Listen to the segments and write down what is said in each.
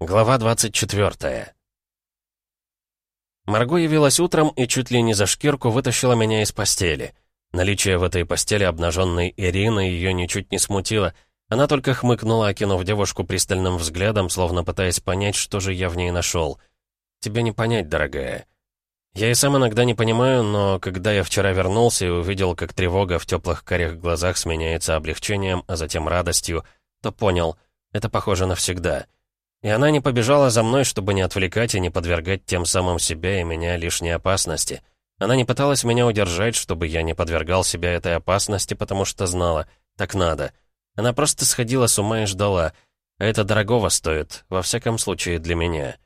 Глава 24 Марго явилась утром и чуть ли не за шкирку вытащила меня из постели. Наличие в этой постели обнаженной Ирины ее ничуть не смутило. Она только хмыкнула, окинув девушку пристальным взглядом, словно пытаясь понять, что же я в ней нашел. «Тебе не понять, дорогая». Я и сам иногда не понимаю, но когда я вчера вернулся и увидел, как тревога в теплых карих глазах сменяется облегчением, а затем радостью, то понял, это похоже навсегда. И она не побежала за мной, чтобы не отвлекать и не подвергать тем самым себя и меня лишней опасности. Она не пыталась меня удержать, чтобы я не подвергал себя этой опасности, потому что знала, так надо. Она просто сходила с ума и ждала. Это дорогого стоит, во всяком случае для меня.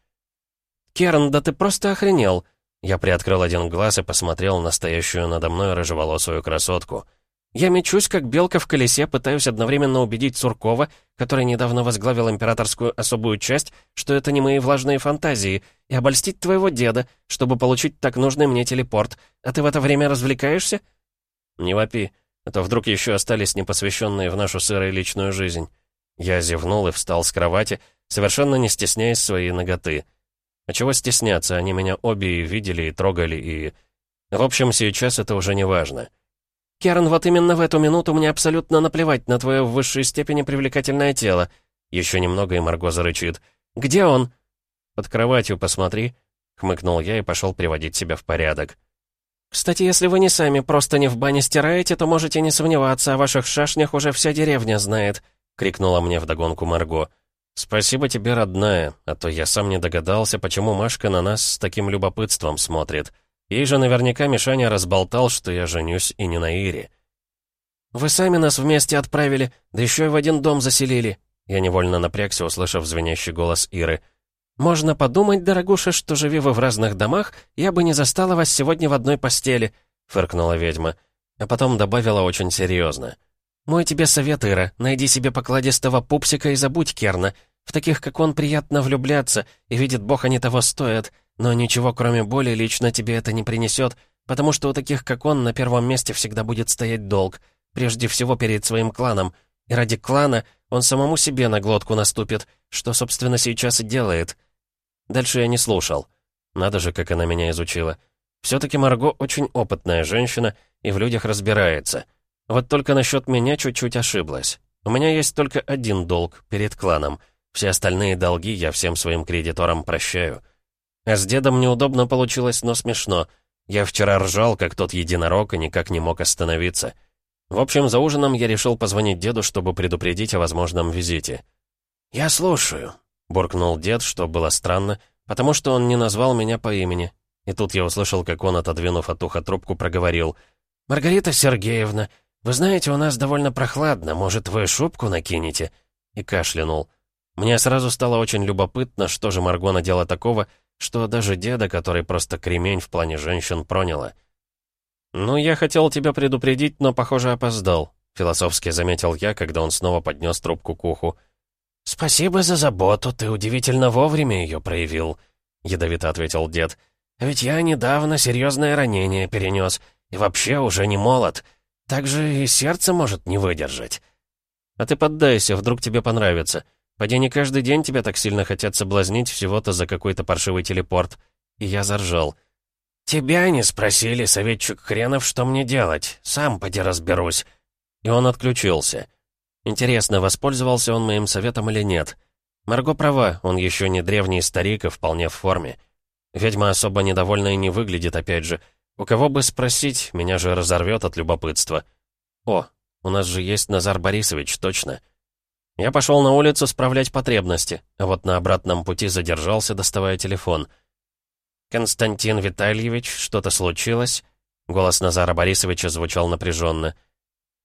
«Керн, да ты просто охренел!» Я приоткрыл один глаз и посмотрел на стоящую надо мной рыжеволосую красотку — я мечусь, как белка в колесе, пытаюсь одновременно убедить Суркова, который недавно возглавил императорскую особую часть, что это не мои влажные фантазии, и обольстить твоего деда, чтобы получить так нужный мне телепорт. А ты в это время развлекаешься? Не вопи, а то вдруг еще остались непосвященные в нашу сырую личную жизнь. Я зевнул и встал с кровати, совершенно не стесняясь своей ноготы. А чего стесняться, они меня обе и видели, и трогали, и... В общем, сейчас это уже не важно. «Керн, вот именно в эту минуту мне абсолютно наплевать на твое в высшей степени привлекательное тело». Еще немного, и Марго зарычит. «Где он?» «Под кроватью посмотри», — хмыкнул я и пошел приводить себя в порядок. «Кстати, если вы не сами просто не в бане стираете, то можете не сомневаться, о ваших шашнях уже вся деревня знает», — крикнула мне вдогонку Марго. «Спасибо тебе, родная, а то я сам не догадался, почему Машка на нас с таким любопытством смотрит». Ей же наверняка Мишаня разболтал, что я женюсь и не на Ире. «Вы сами нас вместе отправили, да еще и в один дом заселили». Я невольно напрягся, услышав звенящий голос Иры. «Можно подумать, дорогуша, что, живи вы в разных домах, я бы не застала вас сегодня в одной постели», — фыркнула ведьма. А потом добавила очень серьезно. «Мой тебе совет, Ира, найди себе покладистого пупсика и забудь Керна. В таких, как он, приятно влюбляться, и видит Бог, они того стоят. Но ничего, кроме боли, лично тебе это не принесет, потому что у таких, как он, на первом месте всегда будет стоять долг, прежде всего перед своим кланом. И ради клана он самому себе на глотку наступит, что, собственно, сейчас и делает. Дальше я не слушал. Надо же, как она меня изучила. Все-таки Марго очень опытная женщина и в людях разбирается. Вот только насчет меня чуть-чуть ошиблась. У меня есть только один долг перед кланом. Все остальные долги я всем своим кредиторам прощаю. С дедом неудобно получилось, но смешно. Я вчера ржал, как тот единорог, и никак не мог остановиться. В общем, за ужином я решил позвонить деду, чтобы предупредить о возможном визите. «Я слушаю», — буркнул дед, что было странно, потому что он не назвал меня по имени. И тут я услышал, как он, отодвинув от уха трубку, проговорил. «Маргарита Сергеевна, вы знаете, у нас довольно прохладно, может, вы шубку накинете?» И кашлянул. Мне сразу стало очень любопытно, что же Марго надела такого, что даже деда, который просто кремень в плане женщин, проняло. «Ну, я хотел тебя предупредить, но, похоже, опоздал», — философски заметил я, когда он снова поднес трубку к уху. «Спасибо за заботу, ты удивительно вовремя ее проявил», — ядовито ответил дед. «Ведь я недавно серьезное ранение перенес, и вообще уже не молод. Так же и сердце может не выдержать». «А ты поддайся, вдруг тебе понравится. Поди не каждый день тебя так сильно хотят соблазнить всего-то за какой-то паршивый телепорт. И я заржал. «Тебя не спросили, советчик хренов, что мне делать. Сам поди разберусь». И он отключился. Интересно, воспользовался он моим советом или нет? Марго права, он еще не древний старик и вполне в форме. Ведьма особо недовольна и не выглядит, опять же. У кого бы спросить, меня же разорвет от любопытства. О, у нас же есть Назар Борисович, точно. Я пошел на улицу справлять потребности, а вот на обратном пути задержался, доставая телефон. «Константин Витальевич, что-то случилось?» Голос Назара Борисовича звучал напряженно.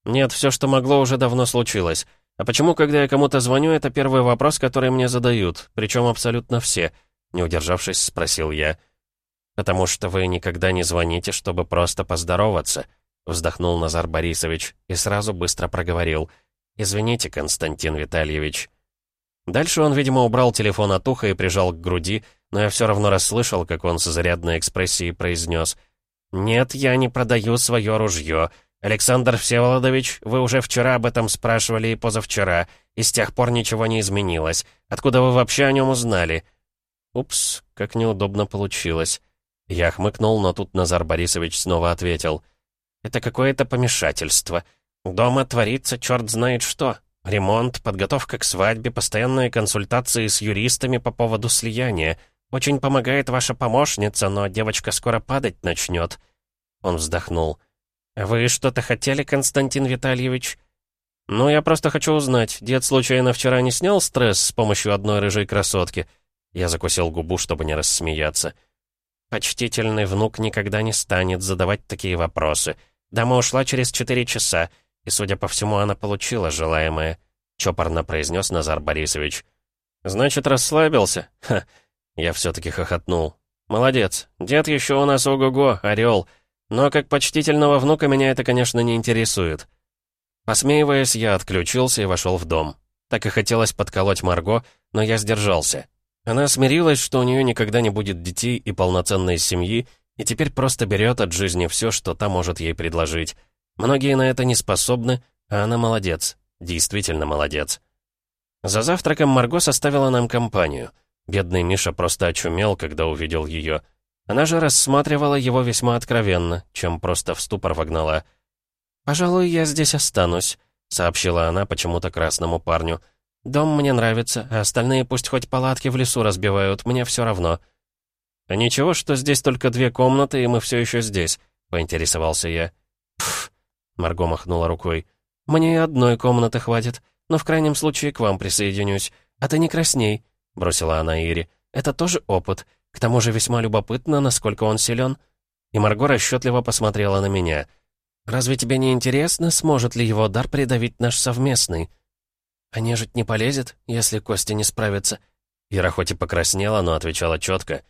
«Нет, все, что могло, уже давно случилось. А почему, когда я кому-то звоню, это первый вопрос, который мне задают, причем абсолютно все?» Не удержавшись, спросил я. «Потому что вы никогда не звоните, чтобы просто поздороваться», вздохнул Назар Борисович и сразу быстро проговорил — «Извините, Константин Витальевич». Дальше он, видимо, убрал телефон от уха и прижал к груди, но я все равно расслышал, как он с зарядной экспрессией произнес «Нет, я не продаю свое ружье, «Александр Всеволодович, вы уже вчера об этом спрашивали и позавчера, и с тех пор ничего не изменилось. Откуда вы вообще о нем узнали?» «Упс, как неудобно получилось». Я хмыкнул, но тут Назар Борисович снова ответил. «Это какое-то помешательство. Дома творится черт знает что. Ремонт, подготовка к свадьбе, постоянные консультации с юристами по поводу слияния. Очень помогает ваша помощница, но девочка скоро падать начнет». Он вздохнул. «Вы что-то хотели, Константин Витальевич?» «Ну, я просто хочу узнать, дед случайно вчера не снял стресс с помощью одной рыжей красотки?» Я закусил губу, чтобы не рассмеяться. «Почтительный внук никогда не станет задавать такие вопросы. Дама ушла через четыре часа, и, судя по всему, она получила желаемое», — чопорно произнес Назар Борисович. «Значит, расслабился? Ха!» Я все-таки хохотнул. «Молодец. Дед еще у нас ого-го, орел. Но как почтительного внука меня это, конечно, не интересует». Посмеиваясь, я отключился и вошел в дом. Так и хотелось подколоть Марго, но я сдержался. Она смирилась, что у нее никогда не будет детей и полноценной семьи, и теперь просто берет от жизни все, что та может ей предложить. Многие на это не способны, а она молодец. Действительно молодец. За завтраком Марго составила нам компанию. Бедный Миша просто очумел, когда увидел ее. Она же рассматривала его весьма откровенно, чем просто в ступор вогнала. «Пожалуй, я здесь останусь», — сообщила она почему-то красному парню. Дом мне нравится, а остальные пусть хоть палатки в лесу разбивают, мне все равно». «А ничего, что здесь только две комнаты, и мы все еще здесь», — поинтересовался я. Марго махнула рукой. «Мне и одной комнаты хватит, но в крайнем случае к вам присоединюсь. А ты не красней», — бросила она Ире. «Это тоже опыт. К тому же весьма любопытно, насколько он силен». И Марго расчетливо посмотрела на меня. «Разве тебе не интересно, сможет ли его дар придавить наш совместный?» «А нежить не полезет, если кости не справятся?» Ира хоть и покраснела, но отвечала четко.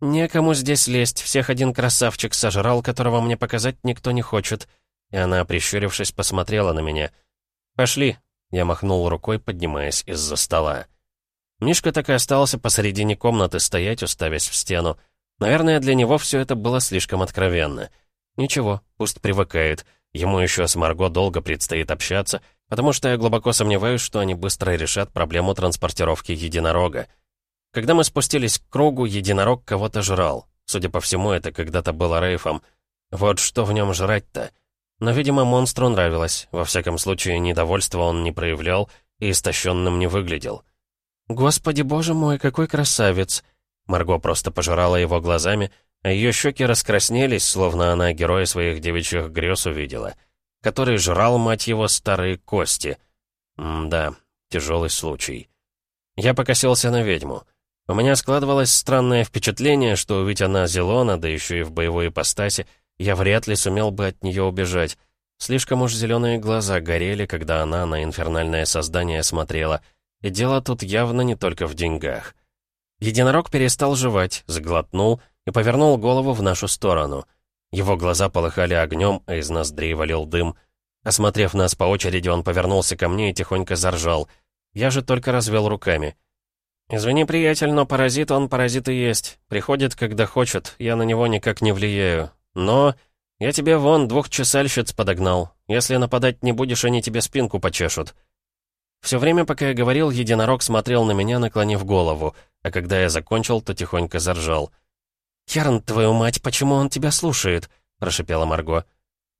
«Некому здесь лезть, всех один красавчик сожрал, которого мне показать никто не хочет». И она, прищурившись, посмотрела на меня. «Пошли», — я махнул рукой, поднимаясь из-за стола. Мишка так и остался посередине комнаты стоять, уставясь в стену. Наверное, для него все это было слишком откровенно. Ничего, пусть привыкает. Ему еще с Марго долго предстоит общаться, Потому что я глубоко сомневаюсь, что они быстро решат проблему транспортировки единорога. Когда мы спустились к кругу, единорог кого-то жрал. Судя по всему, это когда-то было рейфом. Вот что в нем жрать-то? Но, видимо, монстру нравилось. Во всяком случае, недовольства он не проявлял и истощенным не выглядел. «Господи, боже мой, какой красавец!» Марго просто пожирала его глазами, а ее щеки раскраснелись, словно она героя своих девичьих грез увидела — который жрал, мать его, старые кости. М-да, тяжелый случай. Я покосился на ведьму. У меня складывалось странное впечатление, что ведь она Зелона, да еще и в боевой ипостаси, я вряд ли сумел бы от нее убежать. Слишком уж зеленые глаза горели, когда она на инфернальное создание смотрела. И дело тут явно не только в деньгах. Единорог перестал жевать, заглотнул и повернул голову в нашу сторону — его глаза полыхали огнем, а из ноздрей валил дым. Осмотрев нас по очереди, он повернулся ко мне и тихонько заржал. Я же только развел руками. «Извини, приятель, но паразит он паразит и есть. Приходит, когда хочет, я на него никак не влияю. Но я тебе вон двух чесальщиц подогнал. Если нападать не будешь, они тебе спинку почешут». Все время, пока я говорил, единорог смотрел на меня, наклонив голову, а когда я закончил, то тихонько заржал. «Керн, твою мать, почему он тебя слушает?» — прошипела Марго.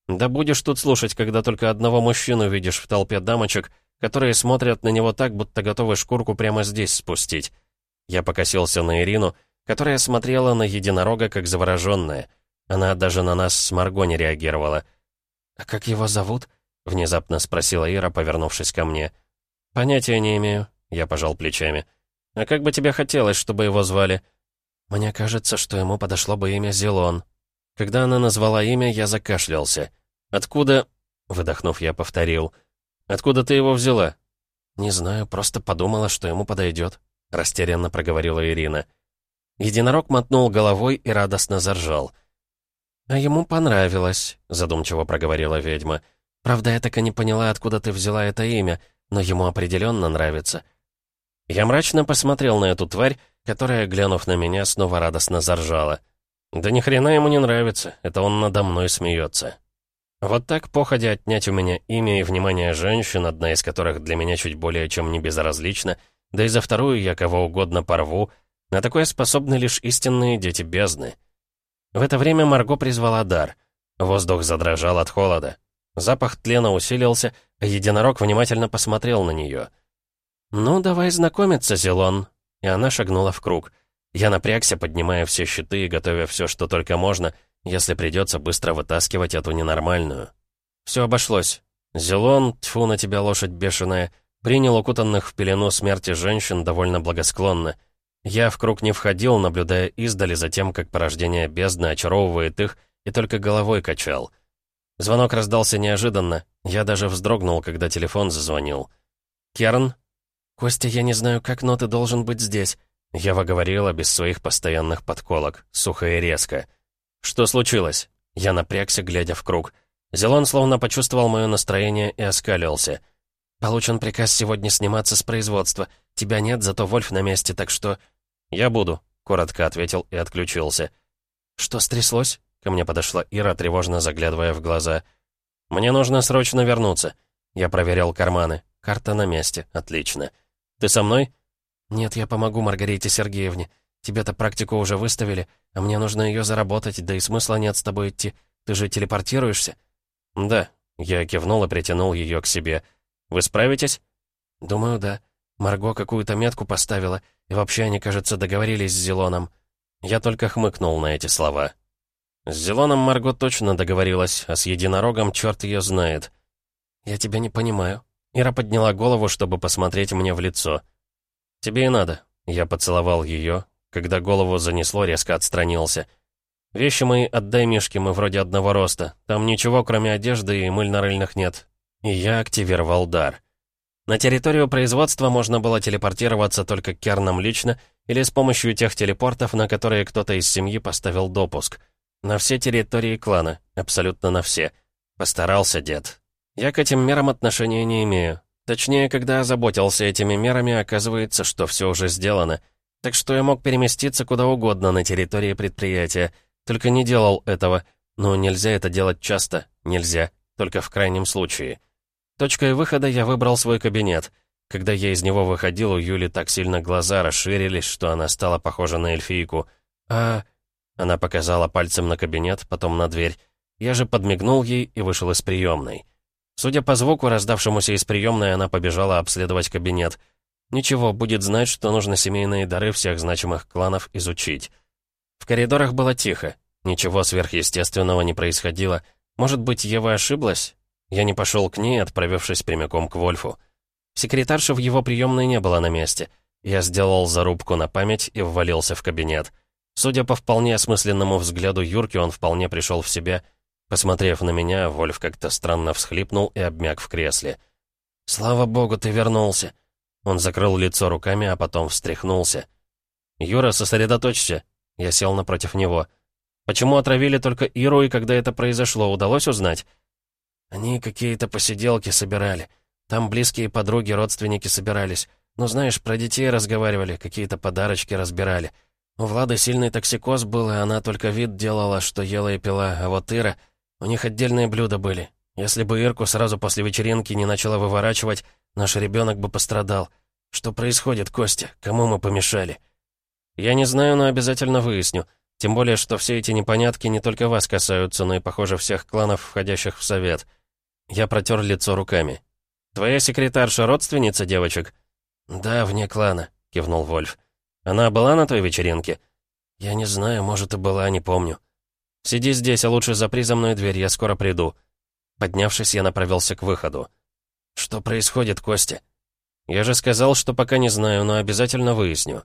«Да будешь тут слушать, когда только одного мужчину видишь в толпе дамочек, которые смотрят на него так, будто готовы шкурку прямо здесь спустить». Я покосился на Ирину, которая смотрела на единорога как завороженная. Она даже на нас с Марго не реагировала. «А как его зовут?» — внезапно спросила Ира, повернувшись ко мне. «Понятия не имею», — я пожал плечами. «А как бы тебе хотелось, чтобы его звали?» «Мне кажется, что ему подошло бы имя Зелон». Когда она назвала имя, я закашлялся. «Откуда...» — выдохнув, я повторил. «Откуда ты его взяла?» «Не знаю, просто подумала, что ему подойдет», — растерянно проговорила Ирина. Единорог мотнул головой и радостно заржал. «А ему понравилось», — задумчиво проговорила ведьма. «Правда, я так и не поняла, откуда ты взяла это имя, но ему определенно нравится». Я мрачно посмотрел на эту тварь, которая, глянув на меня, снова радостно заржала. «Да ни хрена ему не нравится, это он надо мной смеется». Вот так походя отнять у меня имя и внимание женщин, одна из которых для меня чуть более чем не безразлична, да и за вторую я кого угодно порву, на такое способны лишь истинные дети бездны. В это время Марго призвала дар. Воздух задрожал от холода. Запах тлена усилился, а единорог внимательно посмотрел на нее. «Ну, давай знакомиться, Зелон». И она шагнула в круг. Я напрягся, поднимая все щиты и готовя все, что только можно — если придется быстро вытаскивать эту ненормальную. Все обошлось. Зелон, тьфу на тебя, лошадь бешеная, принял укутанных в пелену смерти женщин довольно благосклонно. Я в круг не входил, наблюдая издали за тем, как порождение бездны очаровывает их, и только головой качал. Звонок раздался неожиданно. Я даже вздрогнул, когда телефон зазвонил. «Керн?» «Костя, я не знаю, как, но ты должен быть здесь». Я говорила без своих постоянных подколок, сухо и резко. «Что случилось?» Я напрягся, глядя в круг. Зелон словно почувствовал мое настроение и оскалился. «Получен приказ сегодня сниматься с производства. Тебя нет, зато Вольф на месте, так что...» «Я буду», — коротко ответил и отключился. «Что стряслось?» — ко мне подошла Ира, тревожно заглядывая в глаза. «Мне нужно срочно вернуться». Я проверял карманы. Карта на месте. Отлично. «Ты со мной?» «Нет, я помогу Маргарите Сергеевне. Тебе-то практику уже выставили, а мне нужно ее заработать, да и смысла нет с тобой идти. Ты же телепортируешься?» «Да», — я кивнул и притянул ее к себе. «Вы справитесь?» «Думаю, да. Марго какую-то метку поставила, и вообще они, кажется, договорились с Зелоном». Я только хмыкнул на эти слова. С Зелоном Марго точно договорилась, а с Единорогом черт ее знает. «Я тебя не понимаю». Ира подняла голову, чтобы посмотреть мне в лицо. «Тебе и надо». Я поцеловал ее, когда голову занесло, резко отстранился. «Вещи мои отдай Мишке, мы вроде одного роста. Там ничего, кроме одежды и мыльно-рыльных нет». И я активировал дар. На территорию производства можно было телепортироваться только Керном лично или с помощью тех телепортов, на которые кто-то из семьи поставил допуск. На все территории клана, абсолютно на все. Постарался дед. Я к этим мерам отношения не имею. Точнее, когда озаботился этими мерами, оказывается, что все уже сделано — так что я мог переместиться куда угодно на территории предприятия, только не делал этого. Но нельзя это делать часто, нельзя, только в крайнем случае. Точкой выхода я выбрал свой кабинет. Когда я из него выходил, у Юли так сильно глаза расширились, что она стала похожа на эльфийку. «А...» Она показала пальцем на кабинет, потом на дверь. Я же подмигнул ей и вышел из приемной. Судя по звуку, раздавшемуся из приемной, она побежала обследовать кабинет — Ничего, будет знать, что нужно семейные дары всех значимых кланов изучить. В коридорах было тихо. Ничего сверхъестественного не происходило. Может быть, Ева ошиблась? Я не пошел к ней, отправившись прямиком к Вольфу. Секретарши в его приемной не было на месте. Я сделал зарубку на память и ввалился в кабинет. Судя по вполне осмысленному взгляду Юрки, он вполне пришел в себя. Посмотрев на меня, Вольф как-то странно всхлипнул и обмяк в кресле. «Слава богу, ты вернулся!» Он закрыл лицо руками, а потом встряхнулся. «Юра, сосредоточься!» Я сел напротив него. «Почему отравили только Иру, и когда это произошло, удалось узнать?» «Они какие-то посиделки собирали. Там близкие подруги, родственники собирались. Ну, знаешь, про детей разговаривали, какие-то подарочки разбирали. У Влады сильный токсикоз был, и она только вид делала, что ела и пила, а вот Ира... У них отдельные блюда были. Если бы Ирку сразу после вечеринки не начала выворачивать, Наш ребенок бы пострадал. Что происходит, Костя? Кому мы помешали?» «Я не знаю, но обязательно выясню. Тем более, что все эти непонятки не только вас касаются, но и, похоже, всех кланов, входящих в совет». Я протер лицо руками. «Твоя секретарша родственница девочек?» «Да, вне клана», — кивнул Вольф. «Она была на той вечеринке?» «Я не знаю, может, и была, не помню». «Сиди здесь, а лучше запри за мной дверь, я скоро приду». Поднявшись, я направился к выходу. «Что происходит, Костя?» «Я же сказал, что пока не знаю, но обязательно выясню».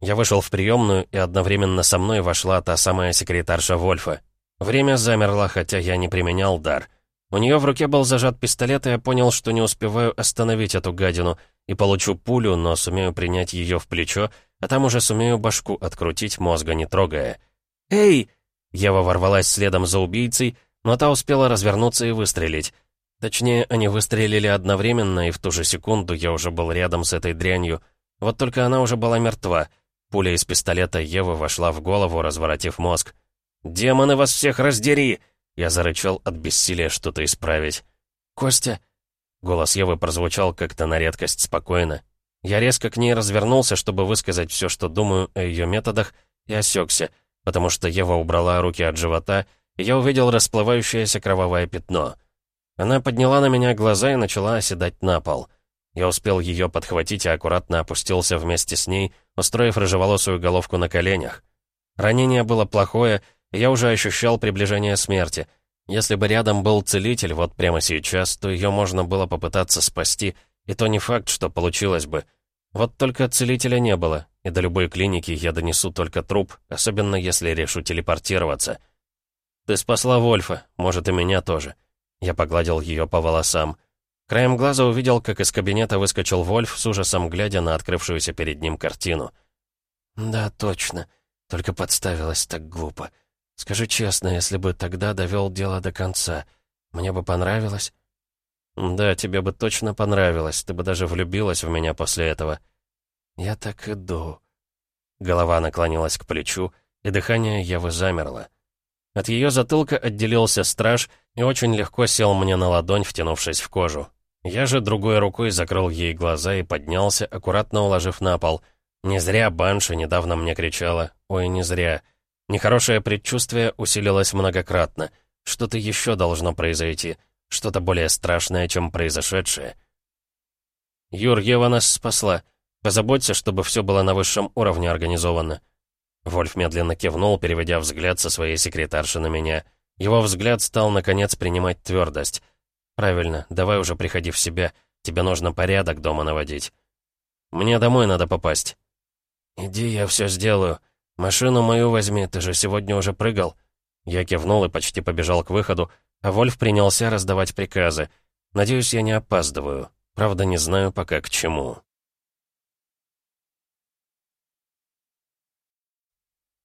Я вышел в приемную, и одновременно со мной вошла та самая секретарша Вольфа. Время замерло, хотя я не применял дар. У нее в руке был зажат пистолет, и я понял, что не успеваю остановить эту гадину, и получу пулю, но сумею принять ее в плечо, а там уже сумею башку открутить, мозга не трогая. «Эй!» Ева ворвалась следом за убийцей, но та успела развернуться и выстрелить. Точнее, они выстрелили одновременно, и в ту же секунду я уже был рядом с этой дрянью. Вот только она уже была мертва. Пуля из пистолета Евы вошла в голову, разворотив мозг. «Демоны вас всех раздери!» Я зарычал от бессилия что-то исправить. «Костя!» Голос Евы прозвучал как-то на редкость спокойно. Я резко к ней развернулся, чтобы высказать все, что думаю о ее методах, и осекся, потому что Ева убрала руки от живота, и я увидел расплывающееся кровавое пятно. Она подняла на меня глаза и начала оседать на пол. Я успел ее подхватить и аккуратно опустился вместе с ней, устроив рыжеволосую головку на коленях. Ранение было плохое, я уже ощущал приближение смерти. Если бы рядом был целитель вот прямо сейчас, то ее можно было попытаться спасти, и то не факт, что получилось бы. Вот только целителя не было, и до любой клиники я донесу только труп, особенно если решу телепортироваться. «Ты спасла Вольфа, может, и меня тоже». Я погладил ее по волосам. Краем глаза увидел, как из кабинета выскочил Вольф, с ужасом глядя на открывшуюся перед ним картину. «Да, точно. Только подставилась так глупо. Скажи честно, если бы тогда довел дело до конца, мне бы понравилось?» «Да, тебе бы точно понравилось. Ты бы даже влюбилась в меня после этого». «Я так иду». Голова наклонилась к плечу, и дыхание Евы замерло. От ее затылка отделился страж и очень легко сел мне на ладонь, втянувшись в кожу. Я же другой рукой закрыл ей глаза и поднялся, аккуратно уложив на пол. Не зря Банша недавно мне кричала «Ой, не зря». Нехорошее предчувствие усилилось многократно. Что-то еще должно произойти. Что-то более страшное, чем произошедшее. «Юр, Ева нас спасла. Позаботься, чтобы все было на высшем уровне организовано». Вольф медленно кивнул, переведя взгляд со своей секретарши на меня. Его взгляд стал, наконец, принимать твердость. «Правильно, давай уже приходи в себя. Тебе нужно порядок дома наводить. Мне домой надо попасть». «Иди, я все сделаю. Машину мою возьми, ты же сегодня уже прыгал». Я кивнул и почти побежал к выходу, а Вольф принялся раздавать приказы. Надеюсь, я не опаздываю. Правда, не знаю пока к чему.